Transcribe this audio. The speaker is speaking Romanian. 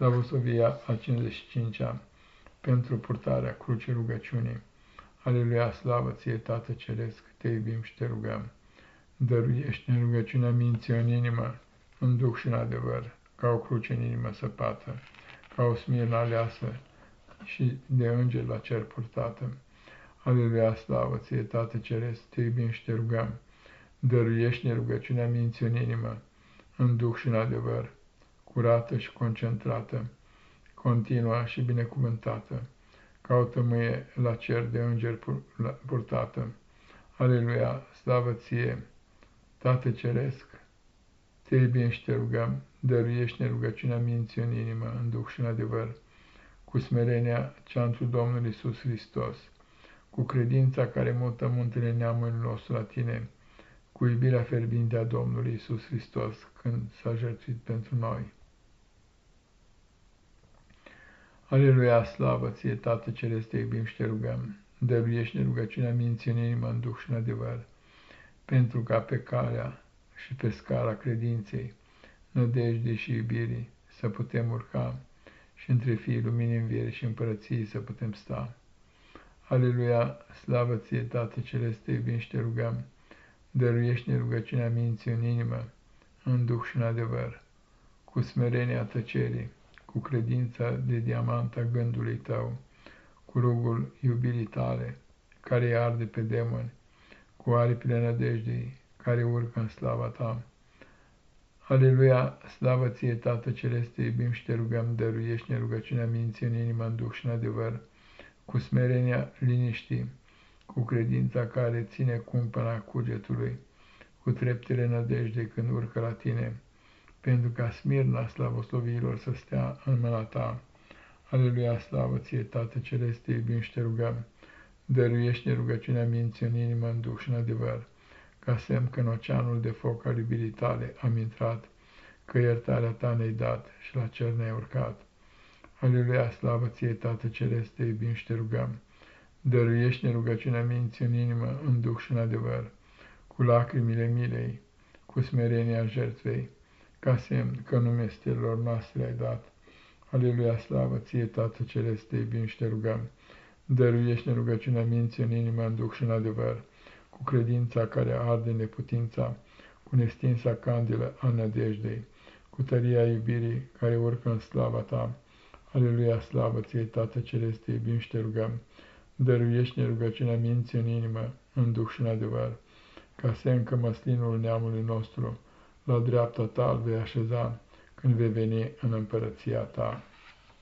Slavosovia a 55-a, pentru purtarea crucii rugăciunii. Aleluia, slavă ție, Tată Ceresc, te iubim și te rugăm. Dăruiește în rugăciunea minții în inimă, în duh și în adevăr, ca o cruce în inimă săpată, ca o smirnă aleasă și de înger la cer purtată. Aleluia, slavă ție, Tată Ceresc, te iubim și te rugăm. Dăruiește rugăciunea minții în inimă, în duh și în adevăr, curată și concentrată, continuă și binecuvântată, ca o tămâie la cer de înger purtată. Aleluia, slavă ție, Tată Ceresc, te iubim și te rugăm, dăruiește rugăciunea minții în inimă, în duh și în adevăr, cu smerenia ceantru Domnului Iisus Hristos, cu credința care mută muntele neamului nostru la tine, cu iubirea ferbinte a Domnului Isus Hristos când s-a jertfit pentru noi. Aleluia, slavă ție, Tată Ceresc, te iubim și te rugăm, dăruiește rugăciunea minții în inimă, în duh și în adevăr, pentru ca pe calea și pe scara credinței, nădejdei și iubirii să putem urca și între fiii luminii învierii și împărăției să putem sta. Aleluia, slavă ție, Tată Celeste, te iubim și te rugăm, dăruiește rugăciunea minții în inimă, în duh și în adevăr, cu smerenia tăcerii, cu credința de diamant a gândului tău, cu rugul iubirii tale, care îi arde pe demoni, cu aripile nădejdei, care urcă în slava ta. Aleluia, slavă ție, Tată Celeste, iubim și te rugăm, dăruiește rugăciunea minții în inimă, în duh și în adevăr, cu smerenia liniștii, cu credința care ține cumpăna cugetului, cu treptele nădejde când urcă la tine, pentru ca smirna slavosloviilor să stea în mâna ta. Aleluia, slavă ție, Tată Celeste, iubim și te rugăm, dăruiește rugăciunea minții în inimă, în duh și în adevăr, ca semn că în oceanul de foc al iubirii tale am intrat, că iertarea ta ne-ai dat și la cer ne-ai urcat. Aleluia, slavă ție, Tată Celeste, iubim și te rugăm, dăruiește rugăciunea minții în inimă, în duh și în adevăr, cu lacrimile milei, cu smerenia jertfei, ca semn că nume stelor noastre ai dat. Aleluia, slavă ție, Tată Celeste, iubim și te rugăm, dăruiește rugăciunea minții în inimă, în duh și în adevăr, cu credința care arde neputința, cu nestinsa candilă a nădejdei, cu tăria iubirii care urcă în slava ta. Aleluia, slavă ție, Tată Celeste, iubim și te rugăm, dăruiește rugăciunea minții în inimă, în duh și în adevăr, ca se încă măslinul neamului nostru, la dreapta ta îl vei așeza când vei veni în împărăția ta.